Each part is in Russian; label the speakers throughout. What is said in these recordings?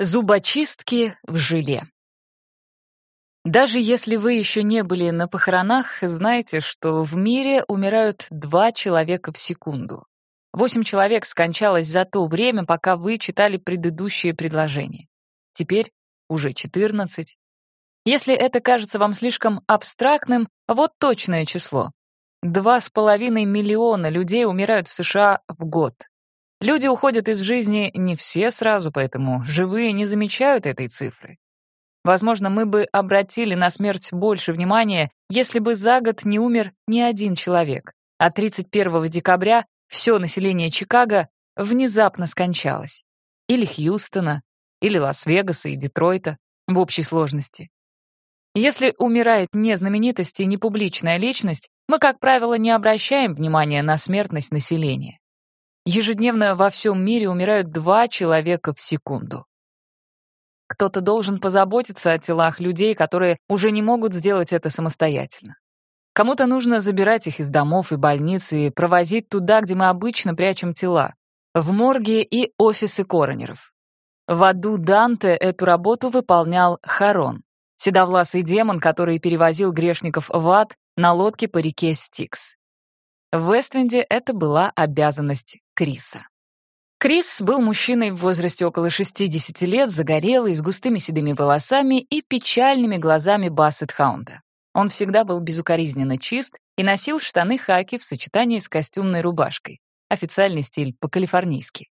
Speaker 1: Зубочистки в желе. Даже если вы еще не были на похоронах, знайте, что в мире умирают два человека в секунду. Восемь человек скончалось за то время, пока вы читали предыдущие предложения. Теперь уже четырнадцать. Если это кажется вам слишком абстрактным, вот точное число. Два с половиной миллиона людей умирают в США в год. Люди уходят из жизни не все сразу, поэтому живые не замечают этой цифры. Возможно, мы бы обратили на смерть больше внимания, если бы за год не умер ни один человек, а 31 декабря все население Чикаго внезапно скончалось. Или Хьюстона, или Лас-Вегаса и Детройта в общей сложности. Если умирает не знаменитость и не публичная личность, мы, как правило, не обращаем внимания на смертность населения. Ежедневно во всем мире умирают два человека в секунду. Кто-то должен позаботиться о телах людей, которые уже не могут сделать это самостоятельно. Кому-то нужно забирать их из домов и больниц и провозить туда, где мы обычно прячем тела, в морги и офисы коронеров. В аду Данте эту работу выполнял Харон, седовласый демон, который перевозил грешников в ад на лодке по реке Стикс. В Вественде это была обязанность Криса. Крис был мужчиной в возрасте около 60 лет, загорелый, с густыми седыми волосами и печальными глазами Бассет-хаунда. Он всегда был безукоризненно чист и носил штаны-хаки в сочетании с костюмной рубашкой. Официальный стиль по-калифорнийски.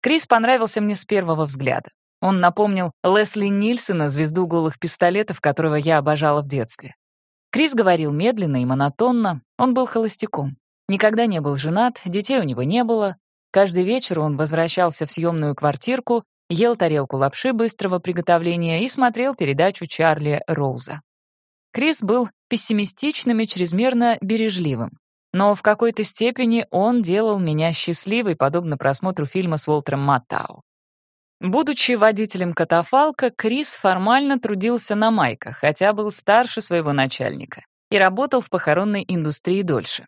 Speaker 1: Крис понравился мне с первого взгляда. Он напомнил Лесли Нильсона, звезду голых пистолетов, которого я обожала в детстве. Крис говорил медленно и монотонно, он был холостяком. Никогда не был женат, детей у него не было. Каждый вечер он возвращался в съемную квартирку, ел тарелку лапши быстрого приготовления и смотрел передачу Чарли Роуза. Крис был пессимистичным и чрезмерно бережливым. Но в какой-то степени он делал меня счастливой, подобно просмотру фильма с Уолтером Маттау. Будучи водителем катафалка, Крис формально трудился на майках, хотя был старше своего начальника и работал в похоронной индустрии дольше.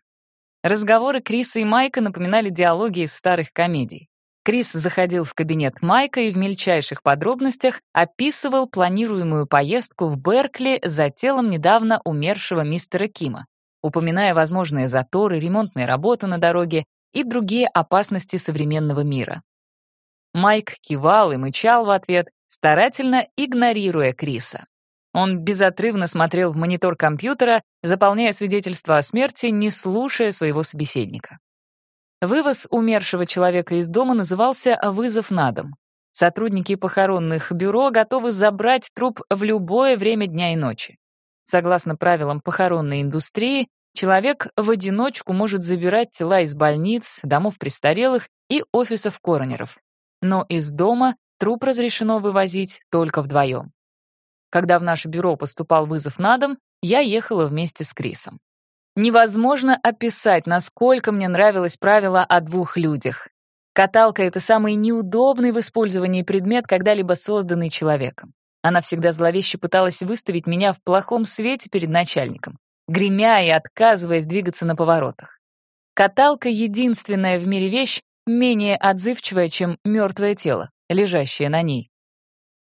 Speaker 1: Разговоры Криса и Майка напоминали диалоги из старых комедий. Крис заходил в кабинет Майка и в мельчайших подробностях описывал планируемую поездку в Беркли за телом недавно умершего мистера Кима, упоминая возможные заторы, ремонтные работы на дороге и другие опасности современного мира. Майк кивал и мычал в ответ, старательно игнорируя Криса. Он безотрывно смотрел в монитор компьютера, заполняя свидетельство о смерти, не слушая своего собеседника. Вывоз умершего человека из дома назывался «вызов на дом». Сотрудники похоронных бюро готовы забрать труп в любое время дня и ночи. Согласно правилам похоронной индустрии, человек в одиночку может забирать тела из больниц, домов престарелых и офисов коронеров. Но из дома труп разрешено вывозить только вдвоем. Когда в наше бюро поступал вызов на дом, я ехала вместе с Крисом. Невозможно описать, насколько мне нравилось правило о двух людях. Каталка — это самый неудобный в использовании предмет, когда-либо созданный человеком. Она всегда зловеще пыталась выставить меня в плохом свете перед начальником, гремя и отказываясь двигаться на поворотах. Каталка — единственная в мире вещь, менее отзывчивая, чем мертвое тело, лежащее на ней.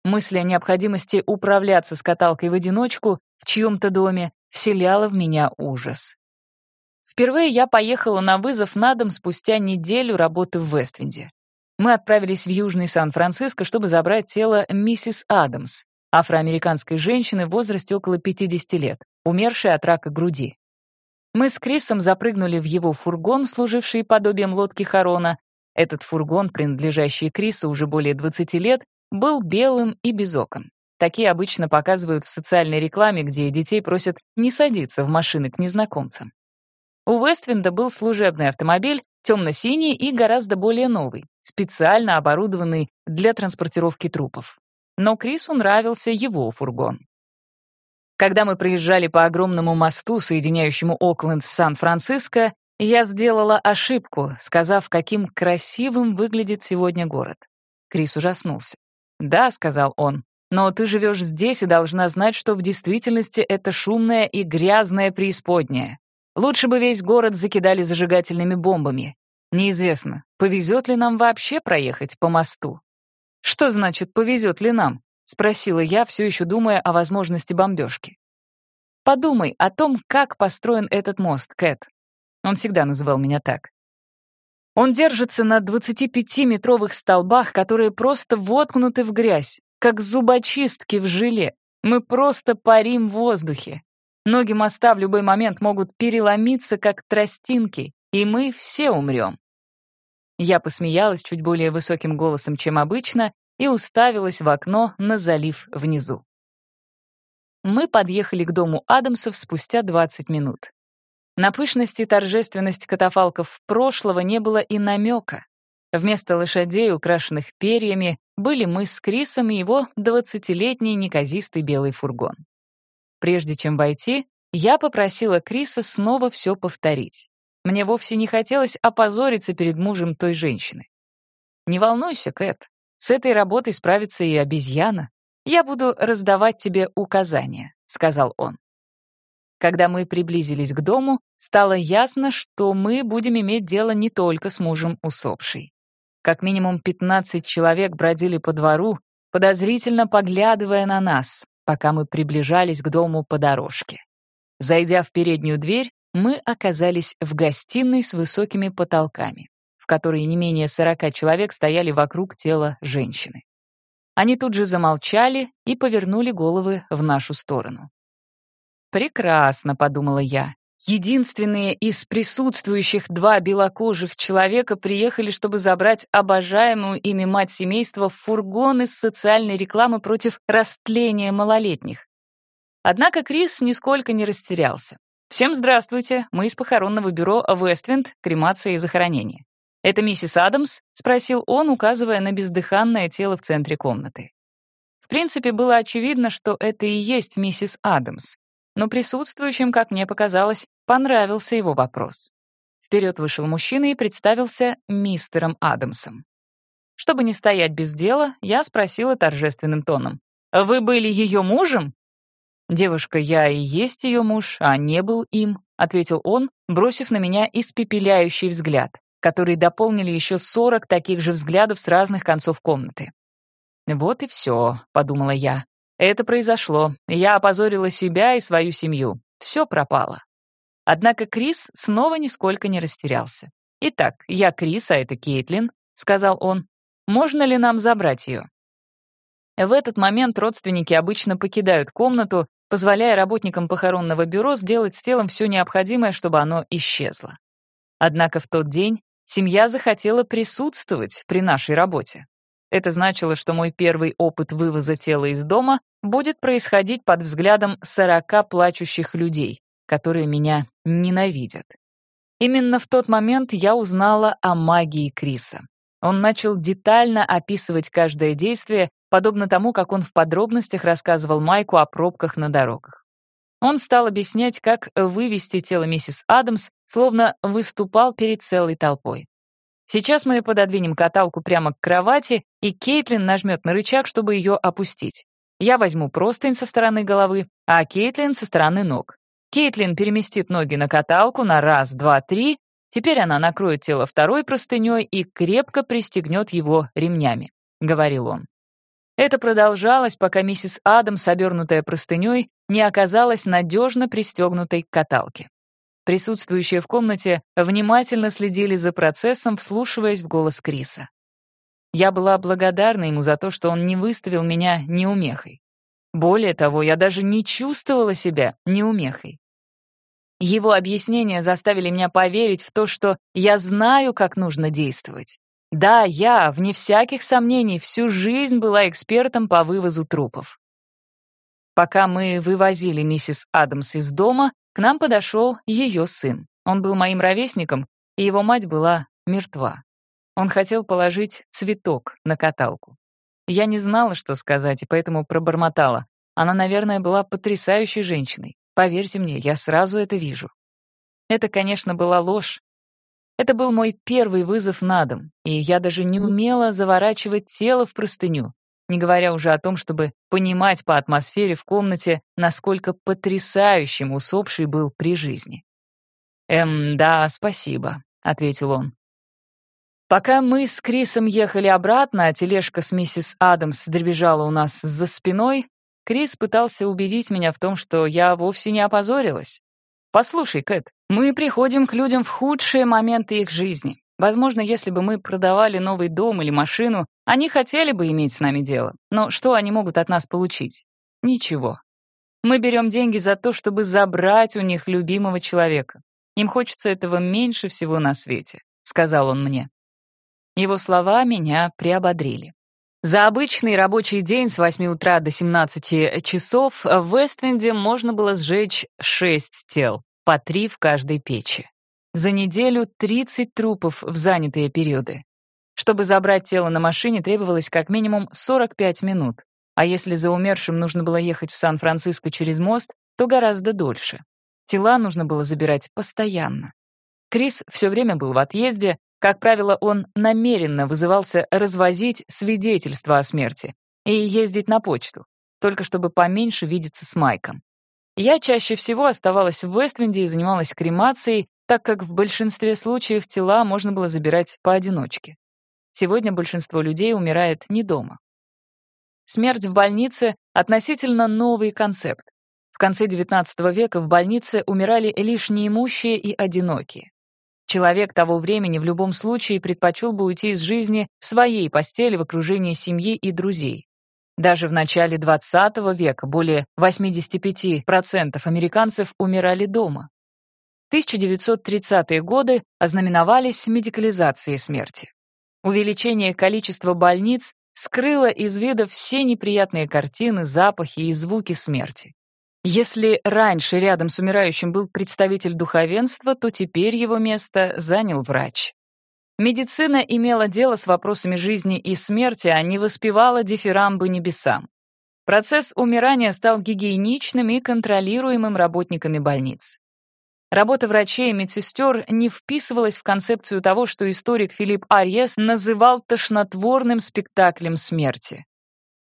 Speaker 1: Мысль о необходимости управляться с каталкой в одиночку в чьем-то доме вселяла в меня ужас. Впервые я поехала на вызов на дом спустя неделю работы в Вествинде. Мы отправились в Южный Сан-Франциско, чтобы забрать тело миссис Адамс, афроамериканской женщины в возрасте около 50 лет, умершей от рака груди. Мы с Крисом запрыгнули в его фургон, служивший подобием лодки Харона. Этот фургон, принадлежащий Крису уже более 20 лет, был белым и без окон. Такие обычно показывают в социальной рекламе, где детей просят не садиться в машины к незнакомцам. У Вествинда был служебный автомобиль, темно-синий и гораздо более новый, специально оборудованный для транспортировки трупов. Но Крису нравился его фургон. Когда мы проезжали по огромному мосту, соединяющему Окленд с Сан-Франциско, я сделала ошибку, сказав, каким красивым выглядит сегодня город. Крис ужаснулся. «Да», — сказал он, — «но ты живешь здесь и должна знать, что в действительности это шумная и грязная преисподняя. Лучше бы весь город закидали зажигательными бомбами. Неизвестно, повезет ли нам вообще проехать по мосту». «Что значит, повезет ли нам?» — спросила я, все еще думая о возможности бомбежки. «Подумай о том, как построен этот мост, Кэт». Он всегда называл меня так. Он держится на 25-метровых столбах, которые просто воткнуты в грязь, как зубочистки в желе. Мы просто парим в воздухе. Ноги моста в любой момент могут переломиться, как тростинки, и мы все умрем. Я посмеялась чуть более высоким голосом, чем обычно, и уставилась в окно на залив внизу. Мы подъехали к дому Адамсов спустя 20 минут. На пышность и торжественность катафалков прошлого не было и намека. Вместо лошадей, украшенных перьями, были мы с Крисом и его двадцатилетний неказистый белый фургон. Прежде чем войти, я попросила Криса снова все повторить. Мне вовсе не хотелось опозориться перед мужем той женщины. «Не волнуйся, Кэт, с этой работой справится и обезьяна. Я буду раздавать тебе указания», — сказал он. Когда мы приблизились к дому, стало ясно, что мы будем иметь дело не только с мужем усопшей. Как минимум 15 человек бродили по двору, подозрительно поглядывая на нас, пока мы приближались к дому по дорожке. Зайдя в переднюю дверь, мы оказались в гостиной с высокими потолками, в которой не менее сорока человек стояли вокруг тела женщины. Они тут же замолчали и повернули головы в нашу сторону. «Прекрасно», — подумала я. Единственные из присутствующих два белокожих человека приехали, чтобы забрать обожаемую ими мать семейства в фургон из социальной рекламы против растления малолетних. Однако Крис нисколько не растерялся. «Всем здравствуйте, мы из похоронного бюро «Вествинд. Кремация и захоронение». «Это миссис Адамс?» — спросил он, указывая на бездыханное тело в центре комнаты. В принципе, было очевидно, что это и есть миссис Адамс, но присутствующим, как мне показалось, понравился его вопрос. Вперед вышел мужчина и представился мистером Адамсом. Чтобы не стоять без дела, я спросила торжественным тоном. «Вы были ее мужем?» «Девушка, я и есть ее муж, а не был им», — ответил он, бросив на меня испепеляющий взгляд, который дополнили еще сорок таких же взглядов с разных концов комнаты. «Вот и все», — подумала я. «Это произошло. Я опозорила себя и свою семью. Все пропало». Однако Крис снова нисколько не растерялся. «Итак, я Крис, а это Кейтлин», — сказал он. «Можно ли нам забрать ее?» В этот момент родственники обычно покидают комнату, позволяя работникам похоронного бюро сделать с телом все необходимое, чтобы оно исчезло. Однако в тот день семья захотела присутствовать при нашей работе. Это значило, что мой первый опыт вывоза тела из дома будет происходить под взглядом 40 плачущих людей, которые меня ненавидят. Именно в тот момент я узнала о магии Криса. Он начал детально описывать каждое действие, подобно тому, как он в подробностях рассказывал Майку о пробках на дорогах. Он стал объяснять, как вывести тело миссис Адамс, словно выступал перед целой толпой. Сейчас мы пододвинем каталку прямо к кровати, и Кейтлин нажмет на рычаг, чтобы ее опустить. Я возьму простынь со стороны головы, а Кейтлин со стороны ног. Кейтлин переместит ноги на каталку на раз, два, три. Теперь она накроет тело второй простыней и крепко пристегнет его ремнями, — говорил он. Это продолжалось, пока миссис Адамс, обернутая простыней, не оказалась надежно пристегнутой к каталке. Присутствующие в комнате внимательно следили за процессом, вслушиваясь в голос Криса. Я была благодарна ему за то, что он не выставил меня неумехой. Более того, я даже не чувствовала себя неумехой. Его объяснения заставили меня поверить в то, что я знаю, как нужно действовать. Да, я, вне всяких сомнений, всю жизнь была экспертом по вывозу трупов. Пока мы вывозили миссис Адамс из дома, к нам подошел ее сын. Он был моим ровесником, и его мать была мертва. Он хотел положить цветок на каталку. Я не знала, что сказать, и поэтому пробормотала. Она, наверное, была потрясающей женщиной. Поверьте мне, я сразу это вижу. Это, конечно, была ложь, это был мой первый вызов на дом, и я даже не умела заворачивать тело в простыню, не говоря уже о том, чтобы понимать по атмосфере в комнате, насколько потрясающим усопший был при жизни. «Эм, да, спасибо», — ответил он. Пока мы с Крисом ехали обратно, а тележка с миссис Адамс дребезжала у нас за спиной, Крис пытался убедить меня в том, что я вовсе не опозорилась. «Послушай, Кэт, мы приходим к людям в худшие моменты их жизни. Возможно, если бы мы продавали новый дом или машину, они хотели бы иметь с нами дело. Но что они могут от нас получить? Ничего. Мы берем деньги за то, чтобы забрать у них любимого человека. Им хочется этого меньше всего на свете», — сказал он мне. Его слова меня приободрили. За обычный рабочий день с 8 утра до 17 часов в Вественде можно было сжечь 6 тел, по 3 в каждой печи. За неделю 30 трупов в занятые периоды. Чтобы забрать тело на машине, требовалось как минимум 45 минут, а если за умершим нужно было ехать в Сан-Франциско через мост, то гораздо дольше. Тела нужно было забирать постоянно. Крис все время был в отъезде, как правило, он намеренно вызывался развозить свидетельства о смерти и ездить на почту, только чтобы поменьше видеться с Майком. Я чаще всего оставалась в Вественде и занималась кремацией, так как в большинстве случаев тела можно было забирать поодиночке. Сегодня большинство людей умирает не дома. Смерть в больнице — относительно новый концепт. В конце XIX века в больнице умирали лишь неимущие и одинокие. Человек того времени в любом случае предпочел бы уйти из жизни в своей постели в окружении семьи и друзей. Даже в начале XX века более 85% американцев умирали дома. 1930-е годы ознаменовались медикализацией смерти. Увеличение количества больниц скрыло из вида все неприятные картины, запахи и звуки смерти. Если раньше рядом с умирающим был представитель духовенства, то теперь его место занял врач. Медицина имела дело с вопросами жизни и смерти, а не воспевала дифирамбы небесам. Процесс умирания стал гигиеничным и контролируемым работниками больниц. Работа врачей и медсестер не вписывалась в концепцию того, что историк Филипп Арьес называл тошнотворным спектаклем смерти.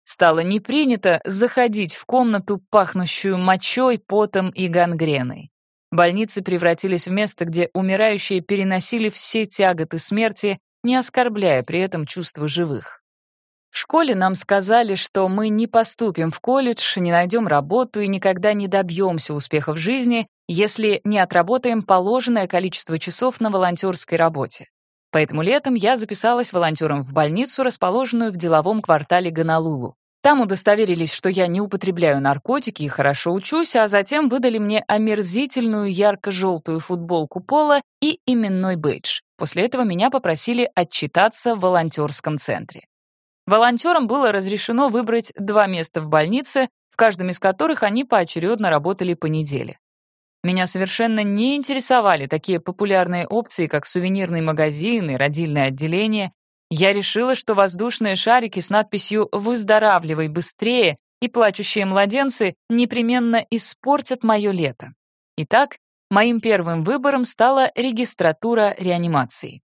Speaker 1: Стало не принято заходить в комнату, пахнущую мочой, потом и гангреной. Больницы превратились в место, где умирающие переносили все тяготы смерти, не оскорбляя при этом чувства живых. В школе нам сказали, что мы не поступим в колледж, не найдем работу и никогда не добьемся успеха в жизни, если не отработаем положенное количество часов на волонтерской работе. Поэтому летом я записалась волонтером в больницу, расположенную в деловом квартале Гонолулу. Там удостоверились, что я не употребляю наркотики и хорошо учусь, а затем выдали мне омерзительную ярко-желтую футболку пола и именной бейдж. После этого меня попросили отчитаться в волонтерском центре. Волонтерам было разрешено выбрать два места в больнице, в каждом из которых они поочередно работали по неделе. Меня совершенно не интересовали такие популярные опции, как сувенирный магазин и родильное отделение. Я решила, что воздушные шарики с надписью «Выздоравливай быстрее» и плачущие младенцы непременно испортят мое лето. Итак, моим первым выбором стала регистратура реанимации.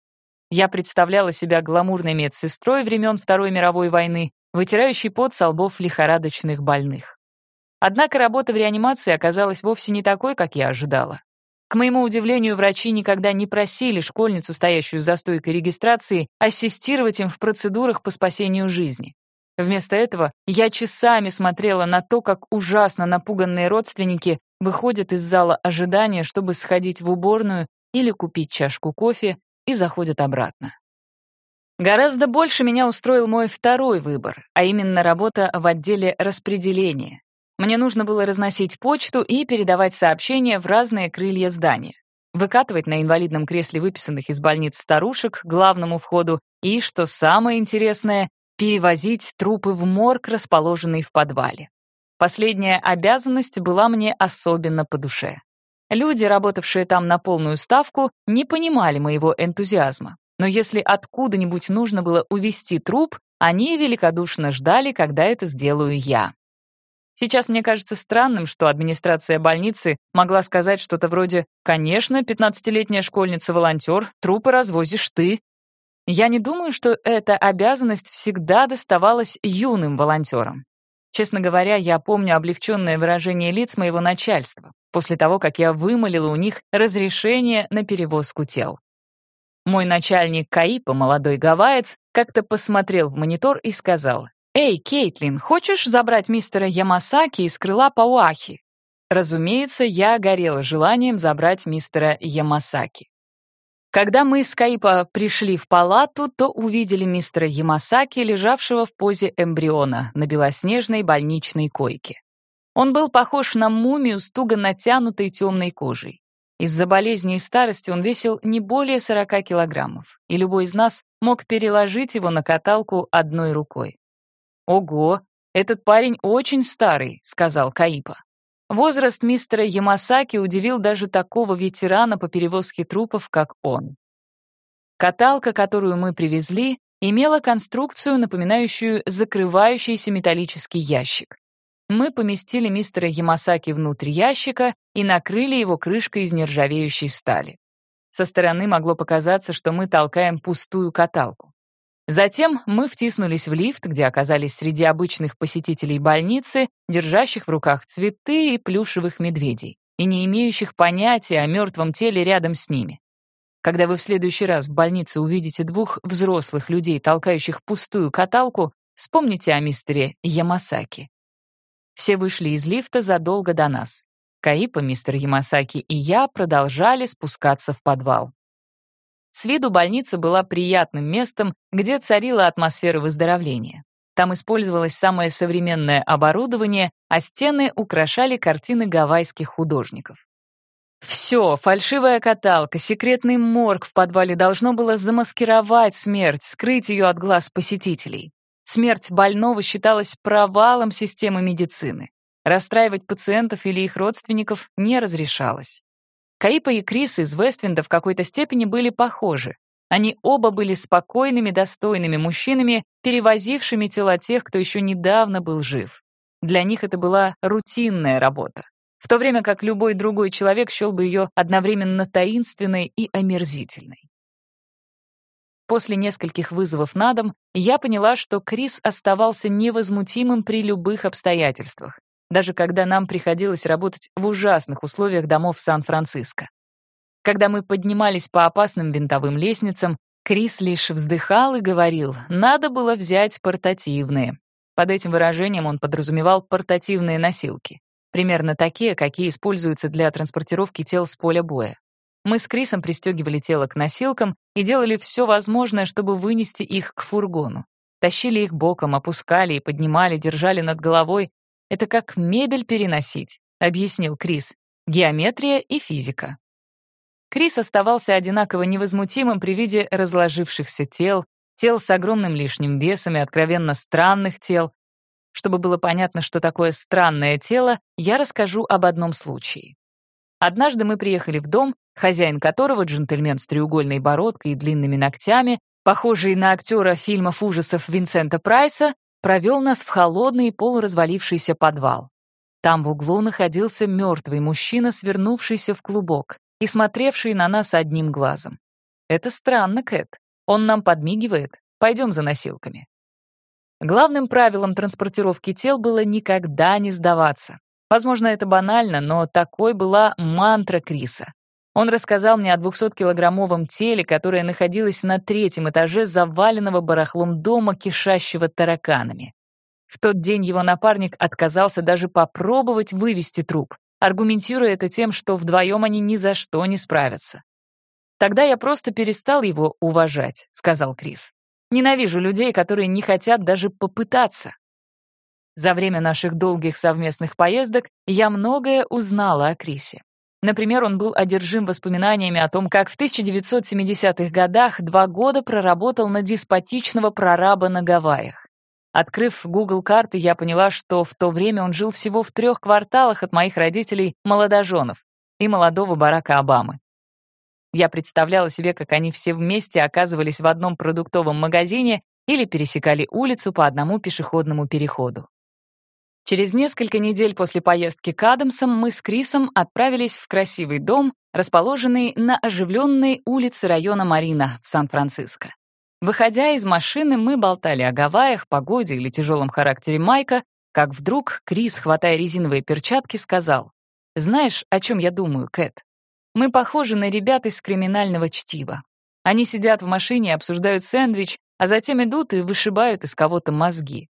Speaker 1: Я представляла себя гламурной медсестрой времен Второй мировой войны, вытирающей пот со лбов лихорадочных больных. Однако работа в реанимации оказалась вовсе не такой, как я ожидала. К моему удивлению, врачи никогда не просили школьницу, стоящую за стойкой регистрации, ассистировать им в процедурах по спасению жизни. Вместо этого я часами смотрела на то, как ужасно напуганные родственники выходят из зала ожидания, чтобы сходить в уборную или купить чашку кофе, и заходят обратно. Гораздо больше меня устроил мой второй выбор, а именно работа в отделе распределения. Мне нужно было разносить почту и передавать сообщения в разные крылья здания, выкатывать на инвалидном кресле выписанных из больниц старушек к главному входу и, что самое интересное, перевозить трупы в морг, расположенный в подвале. Последняя обязанность была мне особенно по душе. Люди, работавшие там на полную ставку, не понимали моего энтузиазма. Но если откуда-нибудь нужно было увезти труп, они великодушно ждали, когда это сделаю я. Сейчас мне кажется странным, что администрация больницы могла сказать что-то вроде «Конечно, 15-летняя школьница-волонтер, трупы развозишь ты». Я не думаю, что эта обязанность всегда доставалась юным волонтерам. Честно говоря, я помню облегченное выражение лиц моего начальства после того, как я вымолила у них разрешение на перевозку тел. Мой начальник Каипа, молодой гавайец, как-то посмотрел в монитор и сказал, «Эй, Кейтлин, хочешь забрать мистера Ямасаки из крыла Пауахи?» Разумеется, я горела желанием забрать мистера Ямасаки. Когда мы с Каипа пришли в палату, то увидели мистера Ямасаки, лежавшего в позе эмбриона на белоснежной больничной койке. Он был похож на мумию с туго натянутой темной кожей. Из-за болезни и старости он весил не более 40 килограммов, и любой из нас мог переложить его на каталку одной рукой. «Ого, этот парень очень старый», — сказал Каипа. Возраст мистера Ямасаки удивил даже такого ветерана по перевозке трупов, как он. Каталка, которую мы привезли, имела конструкцию, напоминающую закрывающийся металлический ящик. Мы поместили мистера Ямасаки внутрь ящика и накрыли его крышкой из нержавеющей стали. Со стороны могло показаться, что мы толкаем пустую каталку. Затем мы втиснулись в лифт, где оказались среди обычных посетителей больницы, держащих в руках цветы и плюшевых медведей, и не имеющих понятия о мертвом теле рядом с ними. Когда вы в следующий раз в больнице увидите двух взрослых людей, толкающих пустую каталку, вспомните о мистере Ямасаки. Все вышли из лифта задолго до нас. Каипа, мистер Ямасаки и я продолжали спускаться в подвал. С виду больница была приятным местом, где царила атмосфера выздоровления. Там использовалось самое современное оборудование, а стены украшали картины гавайских художников. Все, фальшивая каталка, секретный морг в подвале должно было замаскировать смерть, скрыть ее от глаз посетителей. Смерть больного считалась провалом системы медицины. Расстраивать пациентов или их родственников не разрешалось. Каипа и Крис из Вествинда в какой-то степени были похожи. Они оба были спокойными, достойными мужчинами, перевозившими тела тех, кто еще недавно был жив. Для них это была рутинная работа, в то время как любой другой человек счел бы ее одновременно таинственной и омерзительной. После нескольких вызовов на дом я поняла, что Крис оставался невозмутимым при любых обстоятельствах, даже когда нам приходилось работать в ужасных условиях домов Сан-Франциско. Когда мы поднимались по опасным винтовым лестницам, Крис лишь вздыхал и говорил, надо было взять портативные. Под этим выражением он подразумевал портативные носилки, примерно такие, какие используются для транспортировки тел с поля боя. Мы с Крисом пристегивали тело к носилкам и делали все возможное, чтобы вынести их к фургону. Тащили их боком, опускали и поднимали, держали над головой, это как мебель переносить, объяснил Крис. Геометрия и физика. Крис оставался одинаково невозмутимым при виде разложившихся тел, тел с огромным лишним весом и откровенно странных тел. Чтобы было понятно, что такое странное тело, я расскажу об одном случае. Однажды мы приехали в дом, хозяин которого, джентльмен с треугольной бородкой и длинными ногтями, похожий на актера фильмов ужасов Винсента Прайса, провел нас в холодный и полуразвалившийся подвал. Там в углу находился мертвый мужчина, свернувшийся в клубок и смотревший на нас одним глазом. «Это странно, Кэт. Он нам подмигивает. Пойдем за носилками». Главным правилом транспортировки тел было никогда не сдаваться. Возможно, это банально, но такой была мантра Криса. Он рассказал мне о 200-килограммовом теле, которое находилось на третьем этаже заваленного барахлом дома, кишащего тараканами. В тот день его напарник отказался даже попробовать вывести труп, аргументируя это тем, что вдвоем они ни за что не справятся. «Тогда я просто перестал его уважать», — сказал Крис. «Ненавижу людей, которые не хотят даже попытаться». За время наших долгих совместных поездок я многое узнала о Крисе. Например, он был одержим воспоминаниями о том, как в 1970-х годах два года проработал на деспотичного прораба на Гавайях. Открыв Google карты, я поняла, что в то время он жил всего в трех кварталах от моих родителей молодоженов и молодого Барака Обамы. Я представляла себе, как они все вместе оказывались в одном продуктовом магазине или пересекали улицу по одному пешеходному переходу. Через несколько недель после поездки к Адамсам мы с Крисом отправились в красивый дом, расположенный на оживленной улице района Марина в Сан-Франциско. Выходя из машины, мы болтали о Гавайях, погоде или тяжелом характере Майка, как вдруг Крис, хватая резиновые перчатки, сказал, «Знаешь, о чем я думаю, Кэт? Мы похожи на ребят из криминального чтива. Они сидят в машине обсуждают сэндвич, а затем идут и вышибают из кого-то мозги.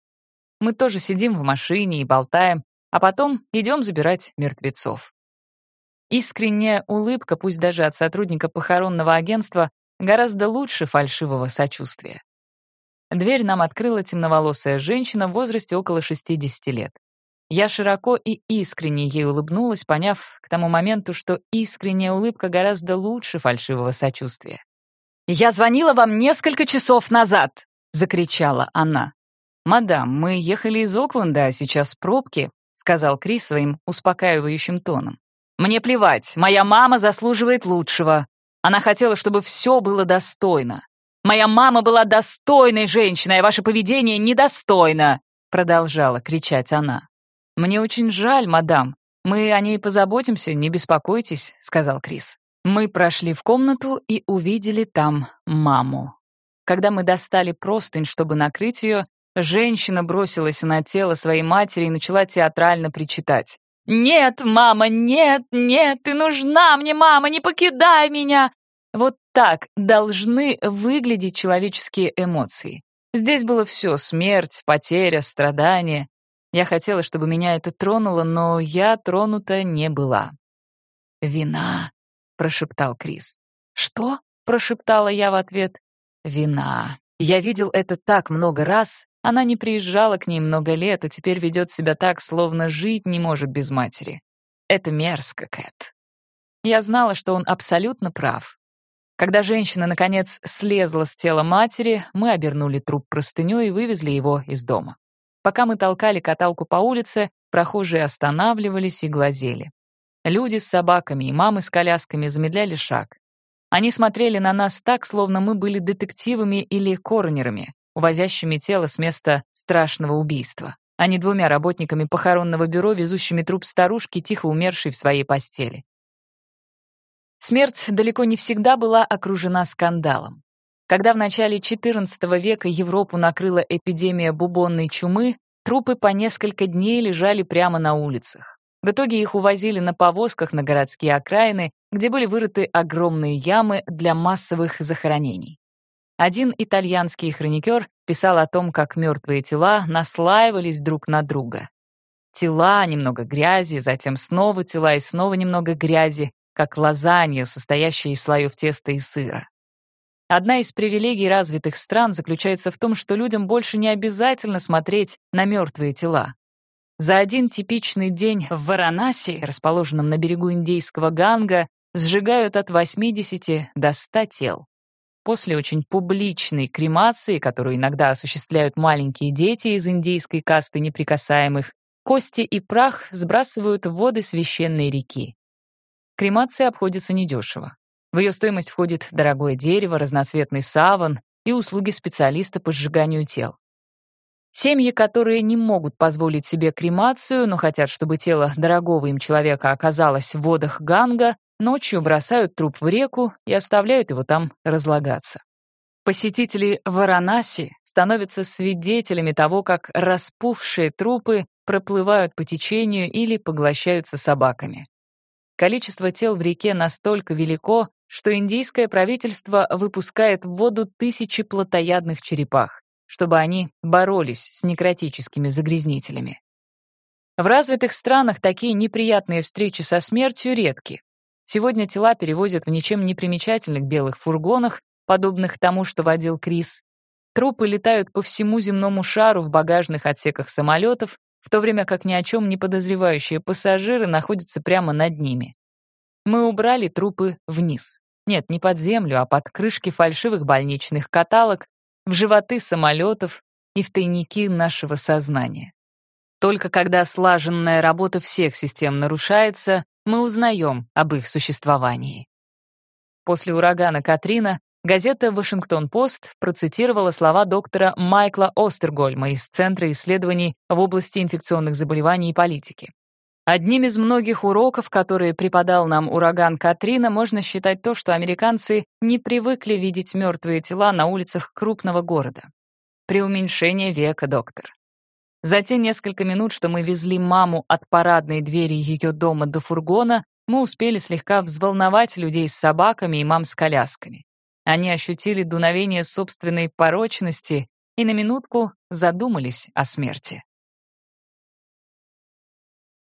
Speaker 1: Мы тоже сидим в машине и болтаем, а потом идем забирать мертвецов. Искренняя улыбка, пусть даже от сотрудника похоронного агентства, гораздо лучше фальшивого сочувствия. Дверь нам открыла темноволосая женщина в возрасте около 60 лет. Я широко и искренне ей улыбнулась, поняв к тому моменту, что искренняя улыбка гораздо лучше фальшивого сочувствия. «Я звонила вам несколько часов назад!» — закричала она. «Мадам, мы ехали из Окленда, а сейчас пробки», — сказал Крис своим успокаивающим тоном. «Мне плевать, моя мама заслуживает лучшего. Она хотела, чтобы все было достойно. Моя мама была достойной женщиной, а ваше поведение недостойно!» — продолжала кричать она. «Мне очень жаль, мадам. Мы о ней позаботимся, не беспокойтесь», — сказал Крис. Мы прошли в комнату и увидели там маму. Когда мы достали простынь, чтобы накрыть ее, женщина бросилась на тело своей матери и начала театрально причитать. «Нет, мама, нет, нет, ты нужна мне, мама, не покидай меня!» Вот так должны выглядеть человеческие эмоции. Здесь было все — смерть, потеря, страдания. Я хотела, чтобы меня это тронуло, но я тронута не была. «Вина», — прошептал Крис. «Что?» — прошептала я в ответ. «Вина. Я видел это так много раз. Она не приезжала к ней много лет, а теперь ведет себя так, словно жить не может без матери. Это мерзко, Кэт». Я знала, что он абсолютно прав. Когда женщина, наконец, слезла с тела матери, мы обернули труп простынёй и вывезли его из дома. Пока мы толкали каталку по улице, прохожие останавливались и глазели. Люди с собаками и мамы с колясками замедляли шаг. Они смотрели на нас так, словно мы были детективами или коронерами, увозящими тело с места страшного убийства, а не двумя работниками похоронного бюро, везущими труп старушки, тихо умершей в своей постели. Смерть далеко не всегда была окружена скандалом. Когда в начале XIV века Европу накрыла эпидемия бубонной чумы, трупы по несколько дней лежали прямо на улицах. В итоге их увозили на повозках на городские окраины, где были вырыты огромные ямы для массовых захоронений. Один итальянский хроникер писал о том, как мертвые тела наслаивались друг на друга. Тела, немного грязи, затем снова тела и снова немного грязи, как лазанья, состоящая из слоев теста и сыра. Одна из привилегий развитых стран заключается в том, что людям больше не обязательно смотреть на мертвые тела. За один типичный день в Варанаси, расположенном на берегу индейского Ганга, сжигают от 80 до 100 тел. После очень публичной кремации, которую иногда осуществляют маленькие дети из индейской касты неприкасаемых, кости и прах сбрасывают в воды священной реки. Кремация обходится недешево. В ее стоимость входит дорогое дерево, разноцветный саван и услуги специалиста по сжиганию тел. Семьи, которые не могут позволить себе кремацию, но хотят, чтобы тело дорогого им человека оказалось в водах Ганга, ночью бросают труп в реку и оставляют его там разлагаться. Посетители Варанаси становятся свидетелями того, как распухшие трупы проплывают по течению или поглощаются собаками. Количество тел в реке настолько велико, что индийское правительство выпускает в воду тысячи плотоядных черепах, чтобы они боролись с некротическими загрязнителями. В развитых странах такие неприятные встречи со смертью редки. Сегодня тела перевозят в ничем не примечательных белых фургонах, подобных тому, что водил Крис. Трупы летают по всему земному шару в багажных отсеках самолетов, в то время как ни о чем не подозревающие пассажиры находятся прямо над ними. Мы убрали трупы вниз. Нет, не под землю, а под крышки фальшивых больничных каталог, в животы самолетов и в тайники нашего сознания. Только когда слаженная работа всех систем нарушается, мы узнаем об их существовании. После урагана Катрина газета «Вашингтон-Пост» процитировала слова доктора Майкла Остергольма из Центра исследований в области инфекционных заболеваний и политики. Одним из многих уроков, которые преподал нам ураган Катрина, можно считать то, что американцы не привыкли видеть мертвые тела на улицах крупного города. Преуменьшение века, доктор. За те несколько минут, что мы везли маму от парадной двери ее дома до фургона, мы успели слегка взволновать людей с собаками и мам с колясками. Они ощутили дуновение собственной порочности и на минутку задумались о смерти.